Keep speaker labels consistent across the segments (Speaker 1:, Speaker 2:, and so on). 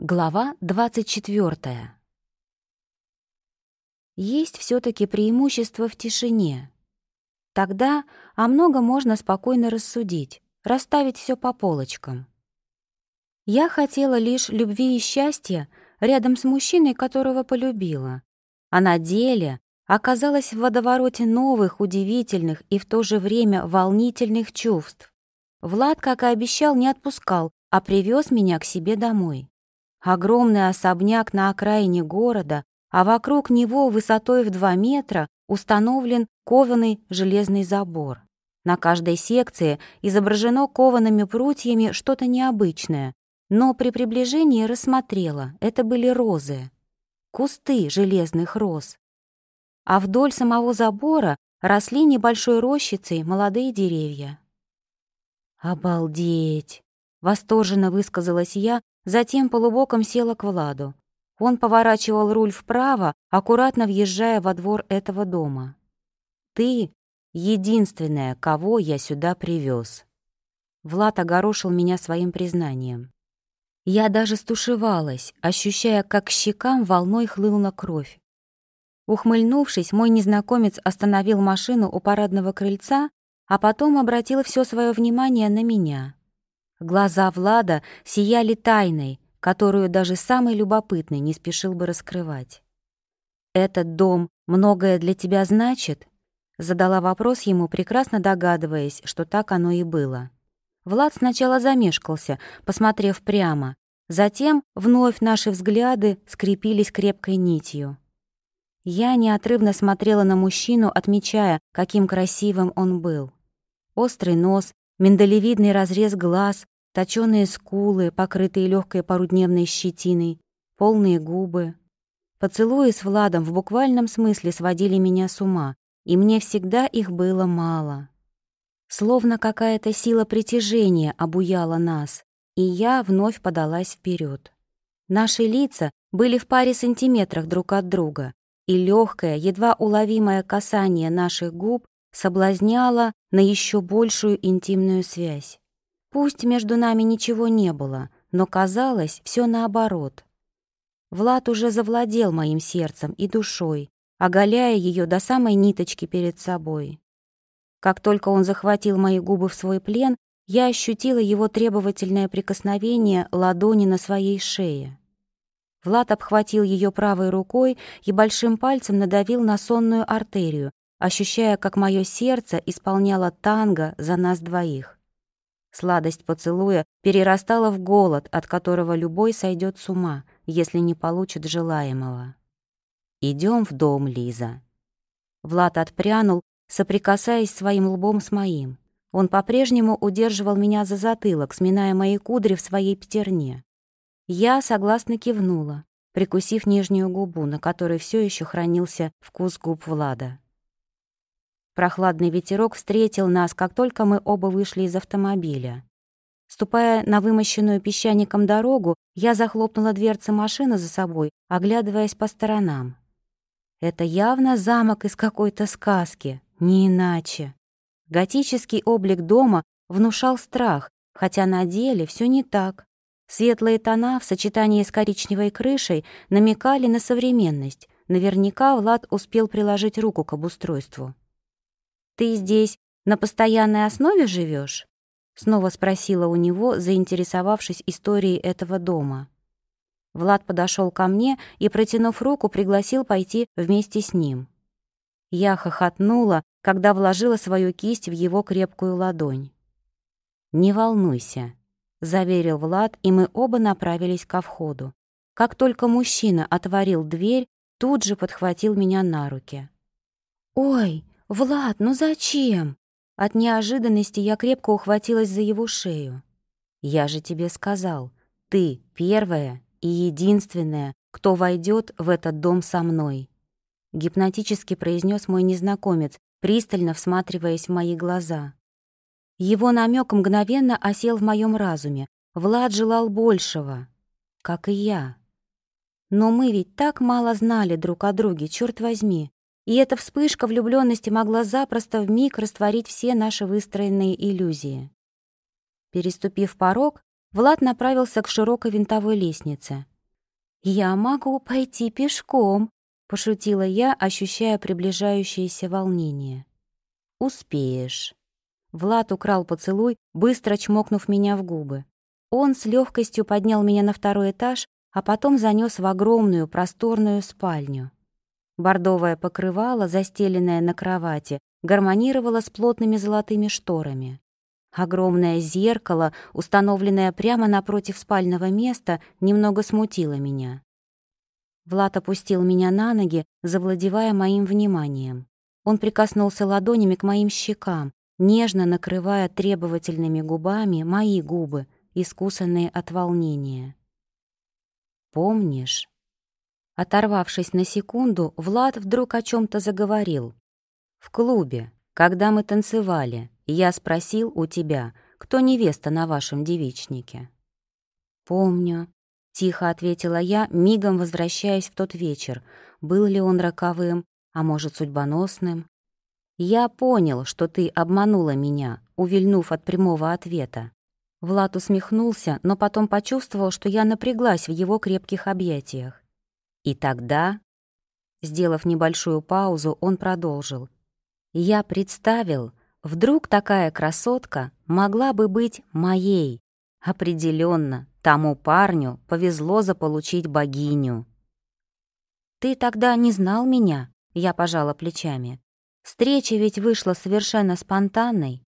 Speaker 1: Глава 24. Есть все таки преимущество в тишине. Тогда о многом можно спокойно рассудить, расставить все по полочкам. Я хотела лишь любви и счастья рядом с мужчиной, которого полюбила. А на деле оказалась в водовороте новых, удивительных и в то же время волнительных чувств. Влад, как и обещал, не отпускал, а привез меня к себе домой. Огромный особняк на окраине города, а вокруг него высотой в 2 метра установлен кованый железный забор. На каждой секции изображено коваными прутьями что-то необычное, но при приближении рассмотрела, это были розы, кусты железных роз. А вдоль самого забора росли небольшой рощицей молодые деревья. «Обалдеть!» — восторженно высказалась я, Затем полубоком села к Владу. Он поворачивал руль вправо, аккуратно въезжая во двор этого дома. «Ты — единственная, кого я сюда привез. Влад огорошил меня своим признанием. Я даже стушевалась, ощущая, как щекам волной хлынула кровь. Ухмыльнувшись, мой незнакомец остановил машину у парадного крыльца, а потом обратил все свое внимание на меня. Глаза Влада сияли тайной, которую даже самый любопытный не спешил бы раскрывать. «Этот дом многое для тебя значит?» Задала вопрос ему, прекрасно догадываясь, что так оно и было. Влад сначала замешкался, посмотрев прямо. Затем вновь наши взгляды скрепились крепкой нитью. Я неотрывно смотрела на мужчину, отмечая, каким красивым он был. Острый нос, миндалевидный разрез глаз, точёные скулы, покрытые легкой парудневной щетиной, полные губы. Поцелуи с Владом в буквальном смысле сводили меня с ума, и мне всегда их было мало. Словно какая-то сила притяжения обуяла нас, и я вновь подалась вперед. Наши лица были в паре сантиметрах друг от друга, и легкое, едва уловимое касание наших губ соблазняло на еще большую интимную связь. Пусть между нами ничего не было, но казалось все наоборот. Влад уже завладел моим сердцем и душой, оголяя ее до самой ниточки перед собой. Как только он захватил мои губы в свой плен, я ощутила его требовательное прикосновение ладони на своей шее. Влад обхватил ее правой рукой и большим пальцем надавил на сонную артерию, ощущая, как мое сердце исполняло танго за нас двоих. Сладость поцелуя перерастала в голод, от которого любой сойдет с ума, если не получит желаемого. Идем в дом, Лиза». Влад отпрянул, соприкасаясь своим лбом с моим. Он по-прежнему удерживал меня за затылок, сминая мои кудри в своей пятерне. Я согласно кивнула, прикусив нижнюю губу, на которой все еще хранился вкус губ Влада. Прохладный ветерок встретил нас, как только мы оба вышли из автомобиля. Ступая на вымощенную песчаником дорогу, я захлопнула дверцы машины за собой, оглядываясь по сторонам. Это явно замок из какой-то сказки, не иначе. Готический облик дома внушал страх, хотя на деле все не так. Светлые тона в сочетании с коричневой крышей намекали на современность. Наверняка Влад успел приложить руку к обустройству. «Ты здесь на постоянной основе живешь? Снова спросила у него, заинтересовавшись историей этого дома. Влад подошел ко мне и, протянув руку, пригласил пойти вместе с ним. Я хохотнула, когда вложила свою кисть в его крепкую ладонь. «Не волнуйся», — заверил Влад, и мы оба направились ко входу. Как только мужчина отворил дверь, тут же подхватил меня на руки. «Ой!» «Влад, ну зачем?» От неожиданности я крепко ухватилась за его шею. «Я же тебе сказал, ты первая и единственная, кто войдет в этот дом со мной», гипнотически произнес мой незнакомец, пристально всматриваясь в мои глаза. Его намек мгновенно осел в моем разуме. Влад желал большего, как и я. Но мы ведь так мало знали друг о друге, черт возьми и эта вспышка влюбленности могла запросто вмиг растворить все наши выстроенные иллюзии. Переступив порог, Влад направился к широкой винтовой лестнице. «Я могу пойти пешком», — пошутила я, ощущая приближающееся волнение. «Успеешь». Влад украл поцелуй, быстро чмокнув меня в губы. Он с легкостью поднял меня на второй этаж, а потом занес в огромную просторную спальню. Бордовое покрывало, застеленное на кровати, гармонировало с плотными золотыми шторами. Огромное зеркало, установленное прямо напротив спального места, немного смутило меня. Влад опустил меня на ноги, завладевая моим вниманием. Он прикоснулся ладонями к моим щекам, нежно накрывая требовательными губами мои губы, искусанные от волнения. «Помнишь?» Оторвавшись на секунду, Влад вдруг о чем то заговорил. «В клубе, когда мы танцевали, я спросил у тебя, кто невеста на вашем девичнике». «Помню», — тихо ответила я, мигом возвращаясь в тот вечер. Был ли он роковым, а может, судьбоносным? «Я понял, что ты обманула меня, увильнув от прямого ответа. Влад усмехнулся, но потом почувствовал, что я напряглась в его крепких объятиях. И тогда, сделав небольшую паузу, он продолжил. «Я представил, вдруг такая красотка могла бы быть моей. Определенно, тому парню повезло заполучить богиню». «Ты тогда не знал меня?» — я пожала плечами. «Встреча ведь вышла совершенно спонтанной.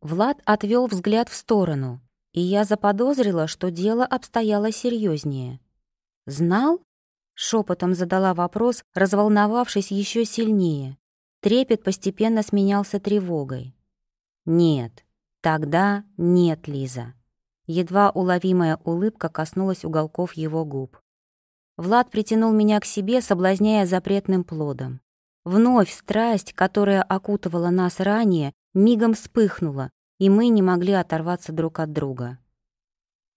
Speaker 1: Влад отвел взгляд в сторону, и я заподозрила, что дело обстояло серьезнее. «Знал?» — шепотом задала вопрос, разволновавшись еще сильнее. Трепет постепенно сменялся тревогой. «Нет, тогда нет, Лиза». Едва уловимая улыбка коснулась уголков его губ. Влад притянул меня к себе, соблазняя запретным плодом. Вновь страсть, которая окутывала нас ранее, мигом вспыхнула, и мы не могли оторваться друг от друга.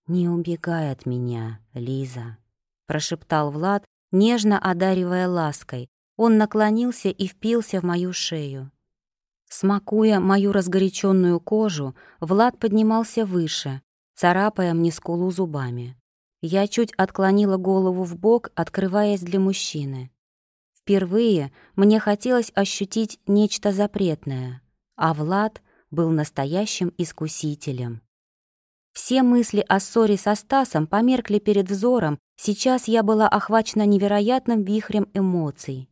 Speaker 1: «Не убегай от меня, Лиза», — прошептал Влад, нежно одаривая лаской. Он наклонился и впился в мою шею. Смакуя мою разгоряченную кожу, Влад поднимался выше, царапая мне скулу зубами. Я чуть отклонила голову в бок, открываясь для мужчины. Впервые мне хотелось ощутить нечто запретное а Влад был настоящим искусителем. Все мысли о ссоре со Стасом померкли перед взором, сейчас я была охвачена невероятным вихрем эмоций.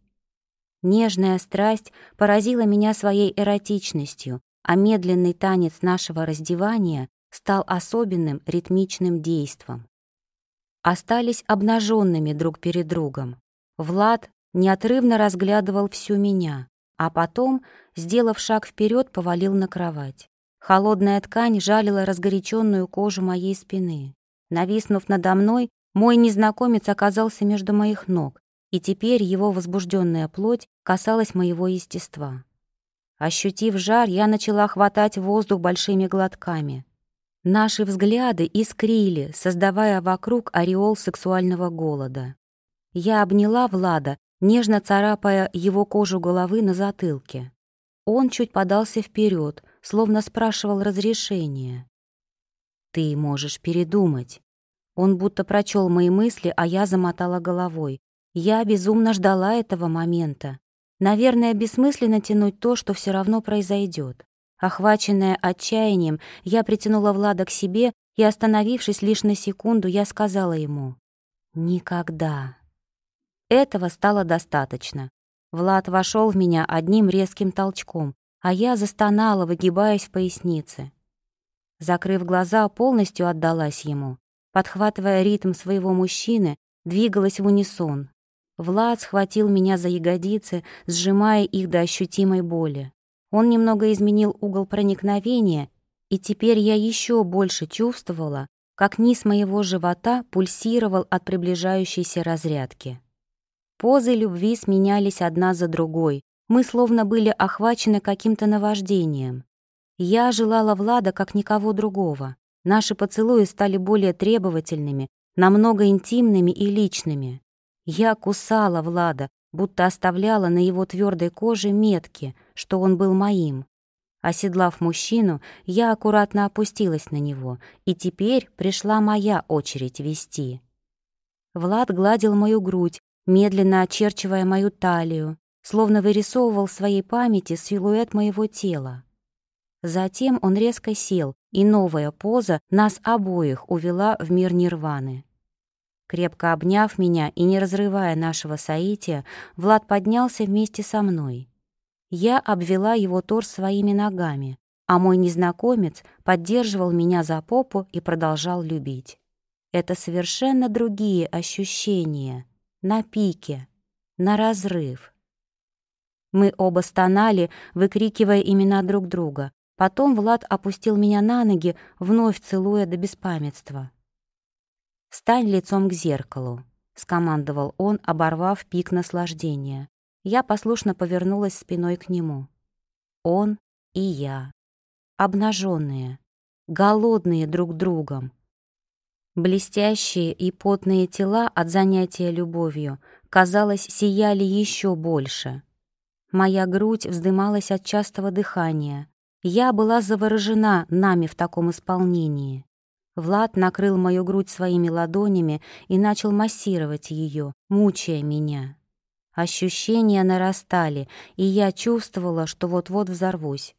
Speaker 1: Нежная страсть поразила меня своей эротичностью, а медленный танец нашего раздевания стал особенным ритмичным действом. Остались обнаженными друг перед другом. Влад неотрывно разглядывал всю меня, а потом, сделав шаг вперед, повалил на кровать. Холодная ткань жалила разгоряченную кожу моей спины. Нависнув надо мной, мой незнакомец оказался между моих ног, и теперь его возбужденная плоть касалась моего естества. Ощутив жар, я начала хватать воздух большими глотками. Наши взгляды искрили, создавая вокруг ореол сексуального голода. Я обняла Влада нежно царапая его кожу головы на затылке. Он чуть подался вперед, словно спрашивал разрешения. «Ты можешь передумать». Он будто прочел мои мысли, а я замотала головой. Я безумно ждала этого момента. Наверное, бессмысленно тянуть то, что все равно произойдет. Охваченная отчаянием, я притянула Влада к себе, и, остановившись лишь на секунду, я сказала ему «Никогда». Этого стало достаточно. Влад вошел в меня одним резким толчком, а я застонала, выгибаясь в пояснице. Закрыв глаза, полностью отдалась ему. Подхватывая ритм своего мужчины, двигалась в унисон. Влад схватил меня за ягодицы, сжимая их до ощутимой боли. Он немного изменил угол проникновения, и теперь я еще больше чувствовала, как низ моего живота пульсировал от приближающейся разрядки. Позы любви сменялись одна за другой. Мы словно были охвачены каким-то наваждением. Я желала Влада как никого другого. Наши поцелуи стали более требовательными, намного интимными и личными. Я кусала Влада, будто оставляла на его твердой коже метки, что он был моим. Оседлав мужчину, я аккуратно опустилась на него, и теперь пришла моя очередь вести. Влад гладил мою грудь, медленно очерчивая мою талию, словно вырисовывал в своей памяти силуэт моего тела. Затем он резко сел, и новая поза нас обоих увела в мир нирваны. Крепко обняв меня и не разрывая нашего соития, Влад поднялся вместе со мной. Я обвела его торс своими ногами, а мой незнакомец поддерживал меня за попу и продолжал любить. Это совершенно другие ощущения, на пике, на разрыв. Мы оба стонали, выкрикивая имена друг друга. Потом Влад опустил меня на ноги, вновь целуя до беспамятства. «Стань лицом к зеркалу», — скомандовал он, оборвав пик наслаждения. Я послушно повернулась спиной к нему. Он и я. Обнаженные, голодные друг другом. Блестящие и потные тела от занятия любовью, казалось, сияли еще больше. Моя грудь вздымалась от частого дыхания. Я была заворожена нами в таком исполнении. Влад накрыл мою грудь своими ладонями и начал массировать ее, мучая меня. Ощущения нарастали, и я чувствовала, что вот-вот взорвусь.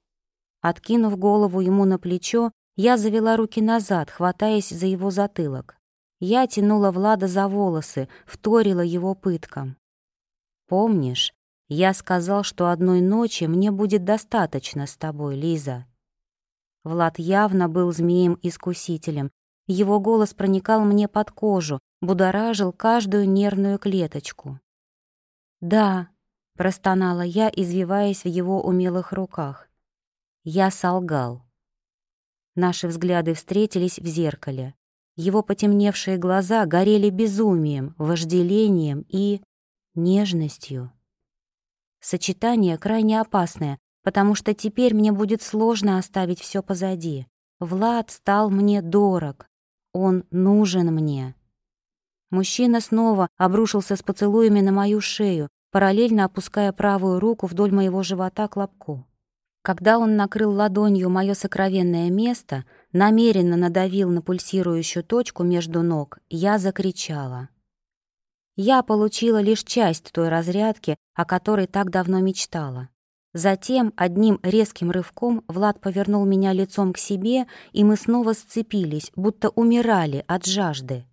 Speaker 1: Откинув голову ему на плечо, я завела руки назад, хватаясь за его затылок. Я тянула Влада за волосы, вторила его пыткам. «Помнишь, я сказал, что одной ночи мне будет достаточно с тобой, Лиза?» Влад явно был змеем-искусителем. Его голос проникал мне под кожу, будоражил каждую нервную клеточку. «Да», — простонала я, извиваясь в его умелых руках. Я солгал. Наши взгляды встретились в зеркале. Его потемневшие глаза горели безумием, вожделением и нежностью. Сочетание крайне опасное, потому что теперь мне будет сложно оставить все позади. Влад стал мне дорог. Он нужен мне. Мужчина снова обрушился с поцелуями на мою шею, параллельно опуская правую руку вдоль моего живота к лобку. Когда он накрыл ладонью мое сокровенное место, намеренно надавил на пульсирующую точку между ног, я закричала. Я получила лишь часть той разрядки, о которой так давно мечтала. Затем одним резким рывком Влад повернул меня лицом к себе, и мы снова сцепились, будто умирали от жажды.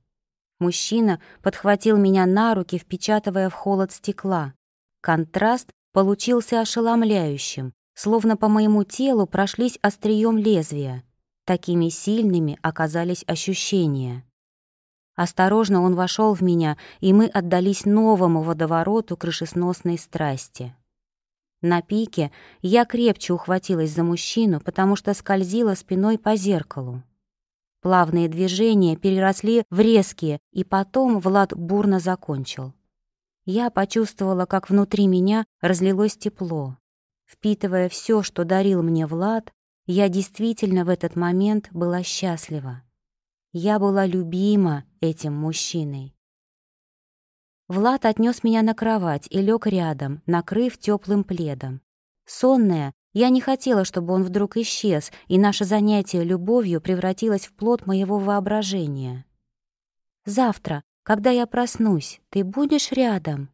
Speaker 1: Мужчина подхватил меня на руки, впечатывая в холод стекла. Контраст получился ошеломляющим, словно по моему телу прошлись острием лезвия. Такими сильными оказались ощущения. Осторожно он вошел в меня, и мы отдались новому водовороту крышесносной страсти. На пике я крепче ухватилась за мужчину, потому что скользила спиной по зеркалу. Плавные движения переросли в резкие, и потом Влад бурно закончил. Я почувствовала, как внутри меня разлилось тепло. Впитывая все, что дарил мне Влад, я действительно в этот момент была счастлива. Я была любима этим мужчиной. Влад отнес меня на кровать и лег рядом, накрыв теплым пледом. Сонная, я не хотела, чтобы он вдруг исчез, и наше занятие любовью превратилось в плод моего воображения. «Завтра, когда я проснусь, ты будешь рядом?»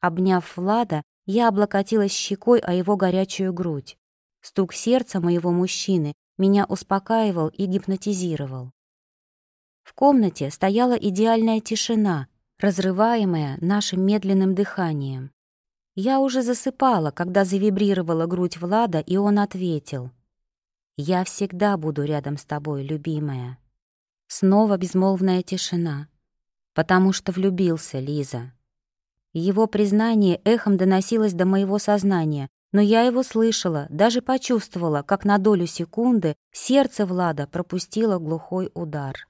Speaker 1: Обняв Влада, я облокотилась щекой о его горячую грудь. Стук сердца моего мужчины меня успокаивал и гипнотизировал. В комнате стояла идеальная тишина, разрываемая нашим медленным дыханием. Я уже засыпала, когда завибрировала грудь Влада, и он ответил. «Я всегда буду рядом с тобой, любимая». Снова безмолвная тишина. «Потому что влюбился, Лиза». Его признание эхом доносилось до моего сознания, но я его слышала, даже почувствовала, как на долю секунды сердце Влада пропустило глухой удар.